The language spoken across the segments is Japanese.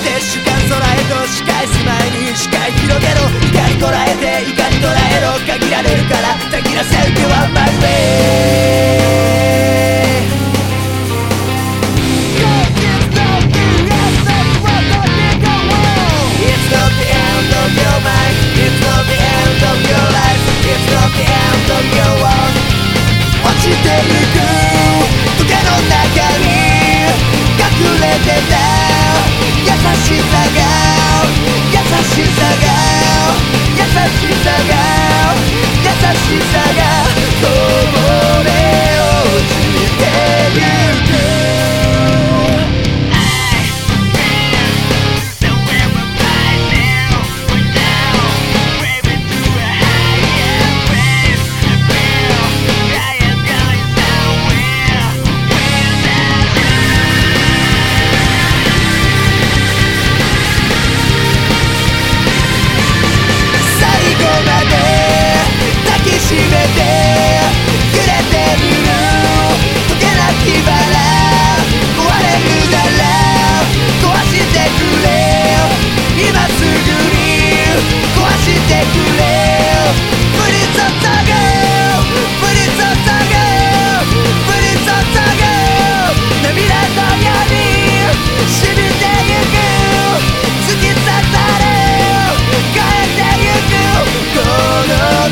して主観空へと仕返す前に視界広げろ。怒りこらえて怒り捉えろ。限られし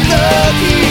the key